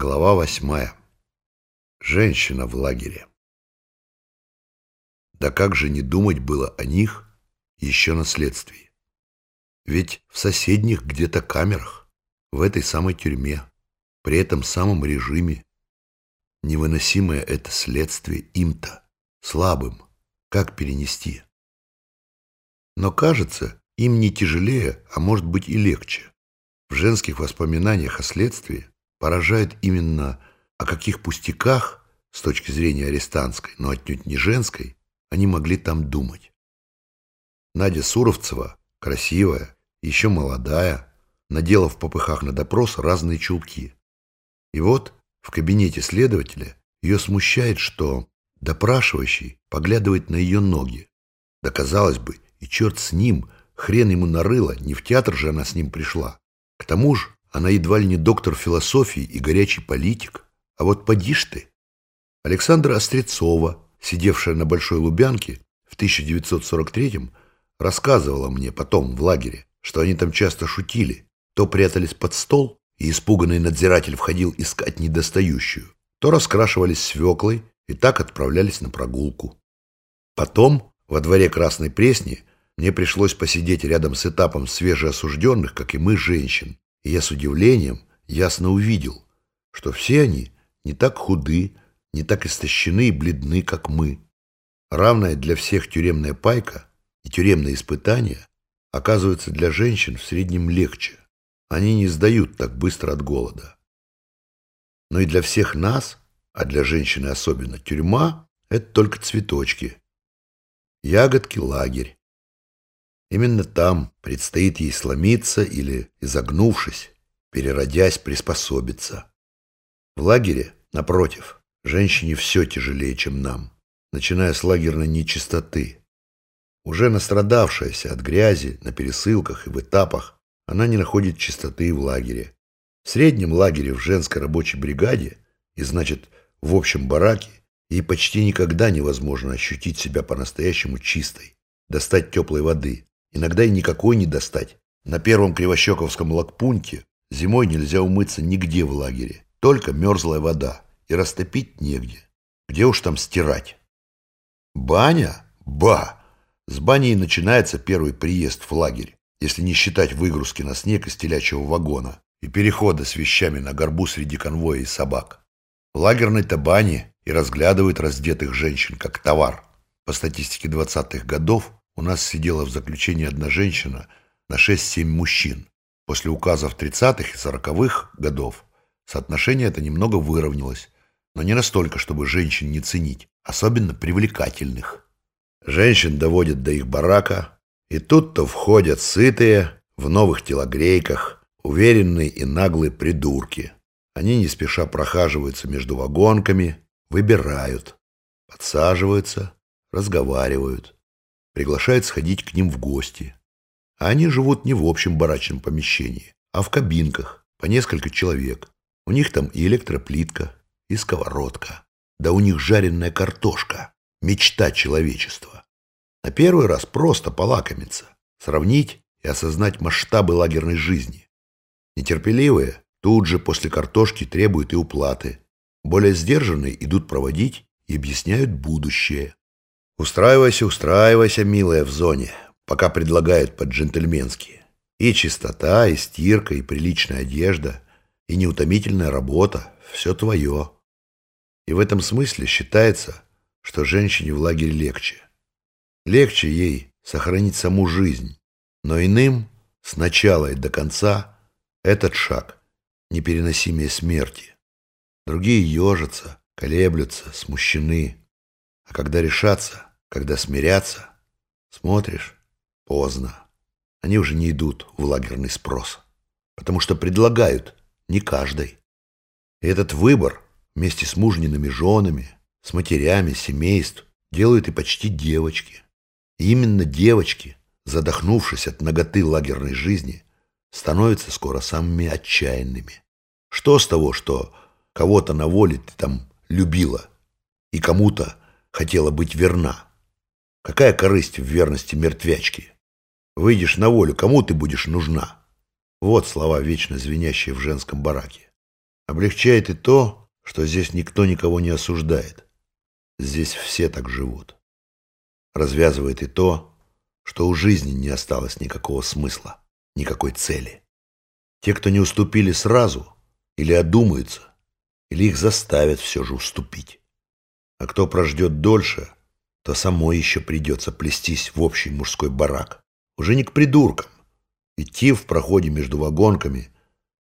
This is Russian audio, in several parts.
Глава восьмая. Женщина в лагере. Да как же не думать было о них еще на следствии? Ведь в соседних где-то камерах, в этой самой тюрьме, при этом самом режиме, невыносимое это следствие им-то, слабым, как перенести? Но кажется, им не тяжелее, а может быть и легче. В женских воспоминаниях о следствии поражает именно о каких пустяках, с точки зрения арестантской, но отнюдь не женской, они могли там думать. Надя Суровцева, красивая, еще молодая, надела в попыхах на допрос разные чулки. И вот в кабинете следователя ее смущает, что допрашивающий поглядывает на ее ноги. Да, казалось бы, и черт с ним, хрен ему нарыло, не в театр же она с ним пришла. К тому же она едва ли не доктор философии и горячий политик. А вот поди ж ты. Александра Острецова, сидевшая на Большой Лубянке в 1943-м, рассказывала мне потом в лагере, что они там часто шутили. То прятались под стол, и испуганный надзиратель входил искать недостающую, то раскрашивались свеклой и так отправлялись на прогулку. Потом, во дворе Красной Пресни, мне пришлось посидеть рядом с этапом свежеосужденных, как и мы, женщин, и я с удивлением ясно увидел, что все они не так худы, не так истощены и бледны, как мы. Равная для всех тюремная пайка и тюремные испытания оказываются для женщин в среднем легче. Они не сдают так быстро от голода. Но и для всех нас, а для женщины особенно, тюрьма — это только цветочки. Ягодки — лагерь. Именно там предстоит ей сломиться или, изогнувшись, переродясь, приспособиться. В лагере, напротив, женщине все тяжелее, чем нам, начиная с лагерной нечистоты. Уже настрадавшаяся от грязи на пересылках и в этапах, она не находит чистоты в лагере. В среднем лагере в женской рабочей бригаде, и значит, в общем бараке, ей почти никогда невозможно ощутить себя по-настоящему чистой, достать теплой воды, Иногда и никакой не достать. На первом Кривощековском лагпунте зимой нельзя умыться нигде в лагере. Только мерзлая вода. И растопить негде. Где уж там стирать? Баня? Ба! С баней начинается первый приезд в лагерь, если не считать выгрузки на снег из телячьего вагона и перехода с вещами на горбу среди конвоя и собак. В лагерной-то бане и разглядывают раздетых женщин как товар. По статистике 20-х годов у нас сидела в заключении одна женщина на 6-7 мужчин. После указов 30-х и 40-х годов соотношение это немного выровнялось, но не настолько, чтобы женщин не ценить, особенно привлекательных. Женщин доводят до их барака, и тут-то входят сытые, в новых телогрейках, уверенные и наглые придурки. Они не спеша прохаживаются между вагонками, выбирают, подсаживаются, разговаривают приглашает сходить к ним в гости. А они живут не в общем барачном помещении, а в кабинках, по несколько человек. У них там и электроплитка, и сковородка. Да у них жареная картошка. Мечта человечества. На первый раз просто полакомиться, сравнить и осознать масштабы лагерной жизни. Нетерпеливые тут же после картошки требуют и уплаты. Более сдержанные идут проводить и объясняют будущее. Устраивайся, устраивайся, милая, в зоне, пока предлагают по-джентльменски. И чистота, и стирка, и приличная одежда, и неутомительная работа – все твое. И в этом смысле считается, что женщине в лагере легче. Легче ей сохранить саму жизнь, но иным сначала и до конца этот шаг непереносимее смерти. Другие ежатся, колеблются, смущены. А когда решатся, когда смирятся, смотришь, поздно. Они уже не идут в лагерный спрос, потому что предлагают не каждой. И этот выбор вместе с мужниными женами, с матерями, семейств делают и почти девочки. И именно девочки, задохнувшись от ноготы лагерной жизни, становятся скоро самыми отчаянными. Что с того, что кого-то на воле ты там любила и кому-то хотела быть верна? Какая корысть в верности мертвячки? Выйдешь на волю, кому ты будешь нужна? Вот слова, вечно звенящие в женском бараке. Облегчает и то, что здесь никто никого не осуждает. Здесь все так живут. Развязывает и то, что у жизни не осталось никакого смысла, никакой цели. Те, кто не уступили сразу, или одумаются, или их заставят все же уступить. А кто прождет дольше, то самой еще придется плестись в общий мужской барак. Уже не к придуркам. Идти в проходе между вагонками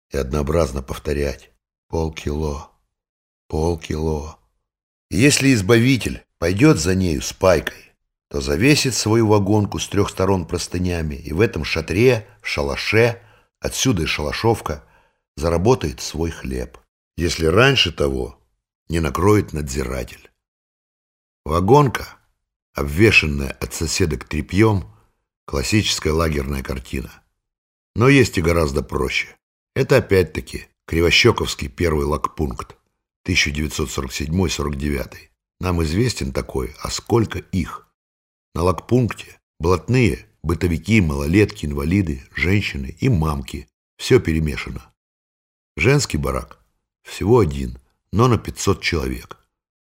и однообразно повторять полкило, полкило. Если избавитель пойдет за нею с пайкой, то завесит свою вагонку с трех сторон простынями, и в этом шатре, шалаше, отсюда и шалашовка, заработает свой хлеб, если раньше того не накроет надзиратель. Вагонка, обвешанная от соседок тряпьем, классическая лагерная картина. Но есть и гораздо проще. Это опять-таки Кривощековский первый лагпункт 1947-49. Нам известен такой, а сколько их? На лагпункте блатные, бытовики, малолетки, инвалиды, женщины и мамки. Все перемешано. Женский барак всего один, но на 500 человек.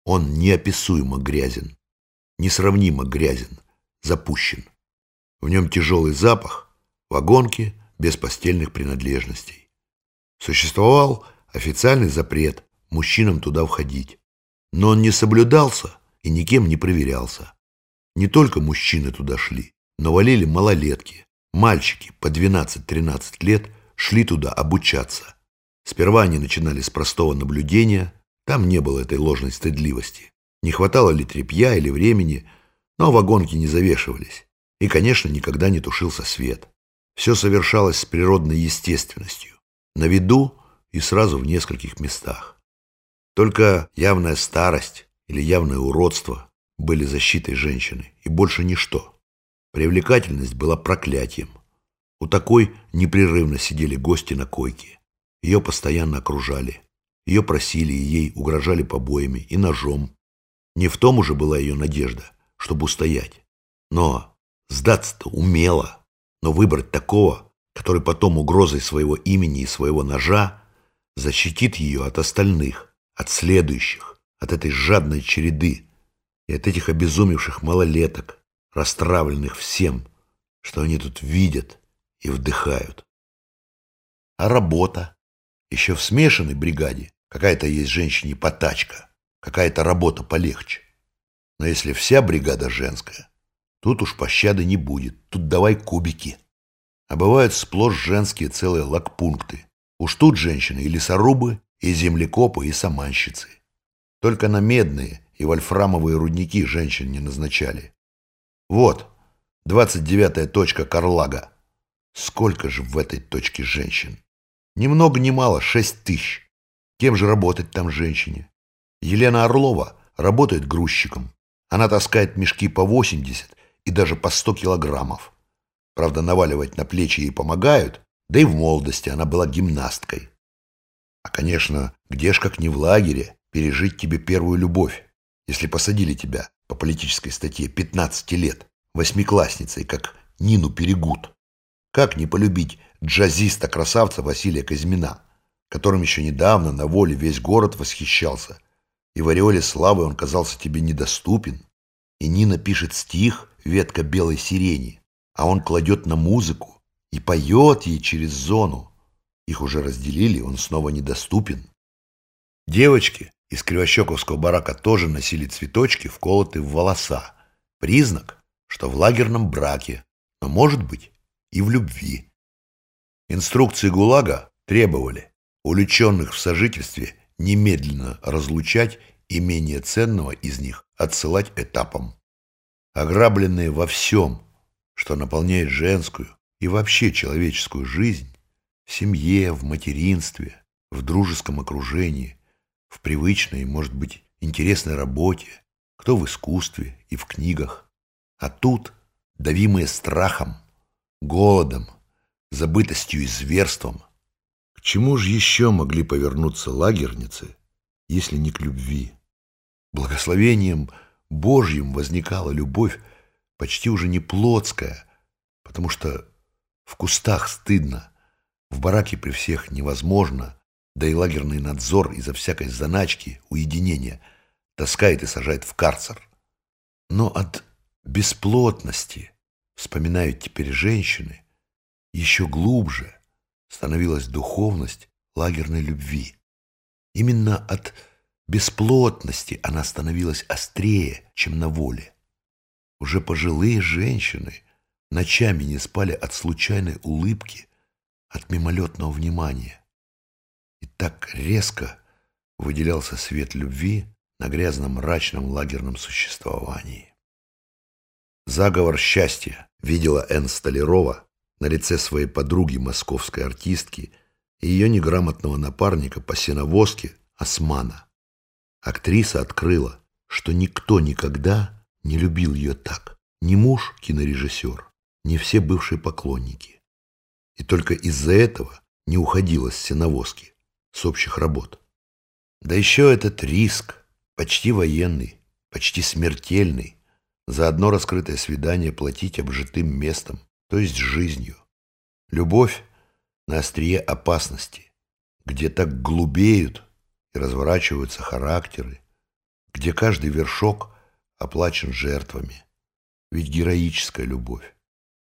Он неописуемо грязен, несравнимо грязен, запущен. В нем тяжелый запах, вагонки без постельных принадлежностей. Существовал официальный запрет мужчинам туда входить, но он не соблюдался и никем не проверялся. Не только мужчины туда шли, но валили малолетки, мальчики по 12-13 лет шли туда обучаться. Сперва они начинали с простого наблюдения, там не было этой ложной стыдливости. Не хватало ли тряпья или времени, но вагонки не завешивались. И, конечно, никогда не тушился свет. Все совершалось с природной естественностью. На виду и сразу в нескольких местах. Только явная старость или явное уродство были защитой женщины, и больше ничто. Привлекательность была проклятием. У такой непрерывно сидели гости на койке. Ее постоянно окружали. Ее просили и ей угрожали побоями и ножом. Не в том уже была ее надежда, чтобы устоять. Но сдаться-то умела. Но выбрать такого, который потом угрозой своего имени и своего ножа защитит ее от остальных, от следующих, от этой жадной череды и от этих обезумевших малолеток, расстравленных всем, что они тут видят и вдыхают. А работа? Еще в смешанной бригаде Какая-то есть женщине потачка, какая-то работа полегче. Но если вся бригада женская, тут уж пощады не будет, тут давай кубики. А бывают сплошь женские целые лагпункты. Уж тут женщины и лесорубы, и землекопы, и саманщицы. Только на медные и вольфрамовые рудники женщин не назначали. Вот, 29-я точка Карлага. Сколько же в этой точке женщин? Ни много ни мало, шесть тысяч. Кем же работать там женщине? Елена Орлова работает грузчиком. Она таскает мешки по 80 и даже по 100 килограммов. Правда, наваливать на плечи ей помогают, да и в молодости она была гимнасткой. А, конечно, где ж как не в лагере пережить тебе первую любовь, если посадили тебя по политической статье 15 лет, восьмиклассницей, как Нину Перегуд. Как не полюбить джазиста-красавца Василия Казьмина? которым еще недавно на воле весь город восхищался. И в ореоле славы он казался тебе недоступен. И Нина пишет стих «Ветка белой сирени», а он кладет на музыку и поет ей через зону. Их уже разделили, он снова недоступен. Девочки из Кривощековского барака тоже носили цветочки, вколотые в волоса. Признак, что в лагерном браке, но, может быть, и в любви. Инструкции ГУЛАГа требовали уличенных в сожительстве немедленно разлучать и менее ценного из них отсылать этапом. Ограбленные во всем, что наполняет женскую и вообще человеческую жизнь, в семье, в материнстве, в дружеском окружении, в привычной, может быть, интересной работе, кто в искусстве и в книгах. А тут, давимые страхом, голодом, забытостью и зверством, чему же еще могли повернуться лагерницы, если не к любви? Благословением Божьим возникала любовь почти уже не плотская, потому что в кустах стыдно, в бараке при всех невозможно, да и лагерный надзор из-за всякой заначки, уединения таскает и сажает в карцер. Но от бесплотности, вспоминают теперь женщины, еще глубже становилась духовность лагерной любви. Именно от бесплотности она становилась острее, чем на воле. Уже пожилые женщины ночами не спали от случайной улыбки, от мимолетного внимания. И так резко выделялся свет любви на грязном мрачном лагерном существовании. Заговор счастья видела Энн Столярова на лице своей подруги, московской артистки, и ее неграмотного напарника по сеновозке Османа. Актриса открыла, что никто никогда не любил ее так. Ни муж, кинорежиссер, ни все бывшие поклонники. И только из-за этого не уходила с сеновозки, с общих работ. Да еще этот риск, почти военный, почти смертельный, за одно раскрытое свидание платить обжитым местом, то есть жизнью. Любовь на острие опасности, где так глубеют и разворачиваются характеры, где каждый вершок оплачен жертвами. Ведь героическая любовь.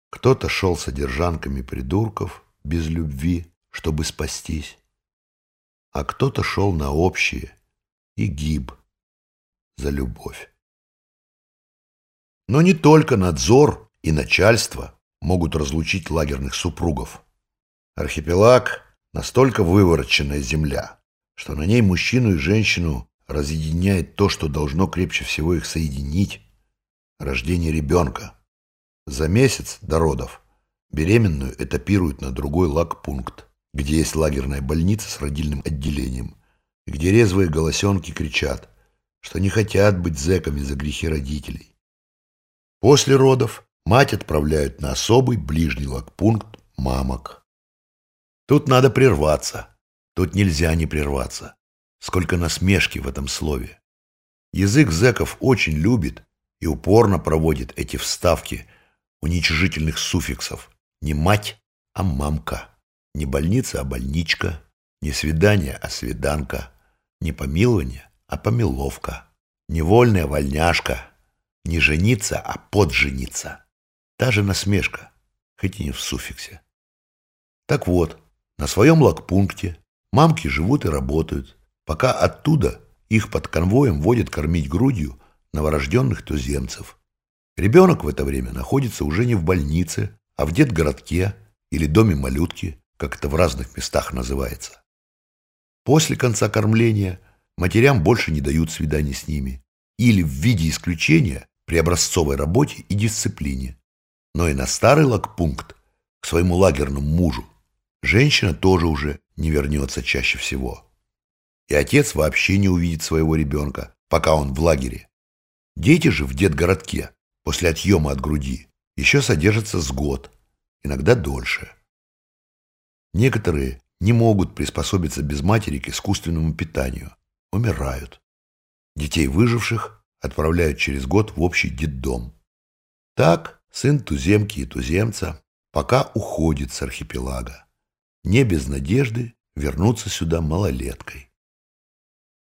Кто-то шел содержанками придурков без любви, чтобы спастись, а кто-то шел на общее и гиб за любовь. Но не только надзор и начальство могут разлучить лагерных супругов. Архипелаг – настолько вывороченная земля, что на ней мужчину и женщину разъединяет то, что должно крепче всего их соединить – рождение ребенка. За месяц до родов беременную этапируют на другой лагпункт, где есть лагерная больница с родильным отделением, где резвые голосенки кричат, что не хотят быть зэками за грехи родителей. После родов мать отправляют на особый ближний лагпункт мамок. Тут надо прерваться. Тут нельзя не прерваться. Сколько насмешки в этом слове. Язык зэков очень любит и упорно проводит эти вставки уничижительных суффиксов. Не мать, а мамка. Не больница, а больничка. Не свидание, а свиданка. Не помилование, а помиловка. Не вольная вольняшка. Не жениться, а поджениться. Та же насмешка, хоть и не в суффиксе. Так вот, на своем лагпункте мамки живут и работают, пока оттуда их под конвоем водят кормить грудью новорожденных туземцев. Ребенок в это время находится уже не в больнице, а в детгородке или доме малютки, как это в разных местах называется. После конца кормления матерям больше не дают свиданий с ними или в виде исключения при образцовой работе и дисциплине. Но и на старый лагпункт, к своему лагерному мужу, женщина тоже уже не вернется чаще всего. И отец вообще не увидит своего ребенка, пока он в лагере. Дети же в детгородке после отъема от груди еще содержатся с год, иногда дольше. Некоторые не могут приспособиться без матери к искусственному питанию, умирают. Детей выживших отправляют через год в общий детдом. Так сын туземки и туземца пока уходит с архипелага, не без надежды вернуться сюда малолеткой.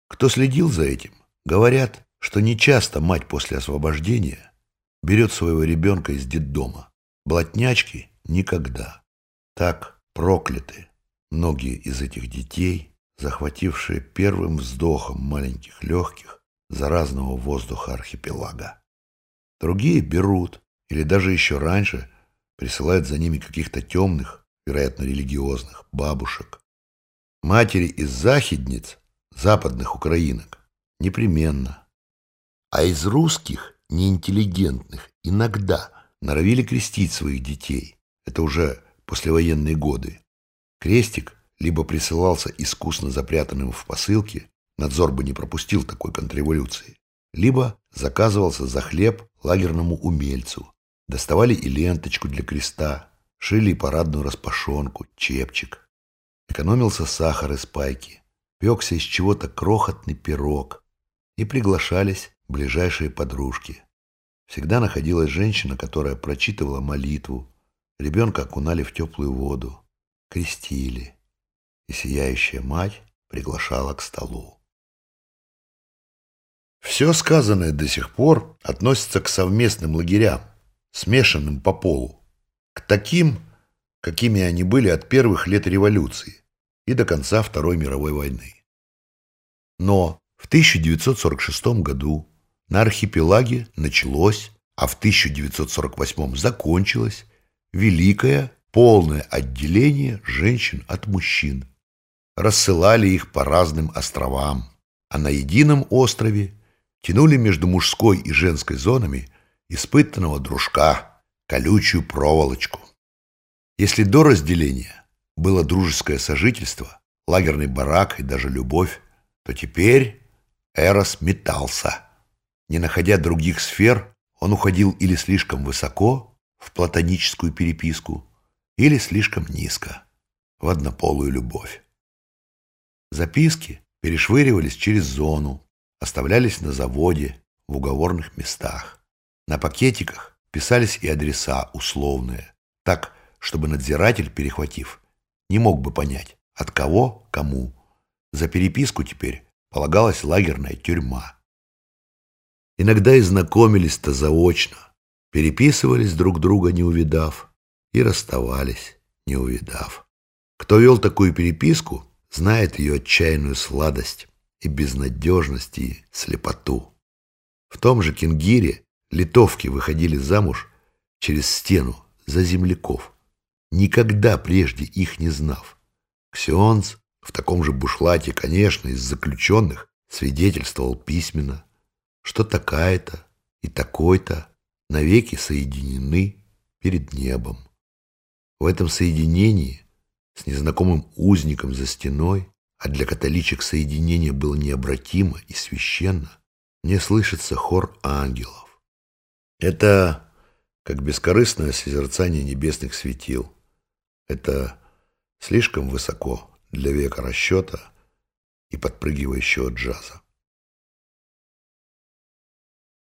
Кто следил за этим, говорят, что нечасто мать после освобождения берет своего ребенка из детдома. Блатнячки никогда. Так прокляты многие из этих детей, захватившие первым вздохом маленьких легких заразного воздуха архипелага. Другие берут, или даже еще раньше присылают за ними каких-то темных, вероятно, религиозных, бабушек. Матери из захидниц, западных украинок, непременно. А из русских, неинтеллигентных, иногда норовили крестить своих детей. Это уже послевоенные годы. Крестик либо присылался искусно запрятанным в посылке, надзор бы не пропустил такой контрреволюции, либо заказывался за хлеб лагерному умельцу, доставали и ленточку для креста, шили парадную распашонку, чепчик. Экономился сахар из пайки, пекся из чего-то крохотный пирог, и приглашались ближайшие подружки. Всегда находилась женщина, которая прочитывала молитву, ребенка окунали в теплую воду, крестили. и сияющая мать приглашала к столу. Все сказанное до сих пор относится к совместным лагерям, смешанным по полу, к таким, какими они были от первых лет революции и до конца Второй мировой войны. Но в 1946 году на архипелаге началось, а в 1948 закончилось великое полное отделение женщин от мужчин. Рассылали их по разным островам, а на едином острове тянули между мужской и женской зонами испытанного дружка, колючую проволочку. Если до разделения было дружеское сожительство, лагерный барак и даже любовь, то теперь Эрос метался. Не находя других сфер, он уходил или слишком высоко, в платоническую переписку, или слишком низко, в однополую любовь. Записки перешвыривались через зону, оставлялись на заводе, в уговорных местах. На пакетиках писались и адреса условные, так, чтобы надзиратель, перехватив, не мог бы понять, от кого кому. За переписку теперь полагалась лагерная тюрьма. Иногда и знакомились-то заочно, переписывались друг друга, не увидав, и расставались, не увидав. Кто вел такую переписку, знает ее отчаянную сладость и безнадежность, и слепоту. В том же Кингире литовки выходили замуж через стену за земляков, никогда прежде их не знав. Ксионц в таком же бушлате, конечно, из заключенных свидетельствовал письменно, что такая-то и такой-то навеки соединены перед небом. В этом соединении с незнакомым узником за стеной а для католичек соединение было необратимо и священно, мне слышится хор ангелов. Это как бескорыстное созерцание небесных светил. Это слишком высоко для века расчета и подпрыгивающего джаза.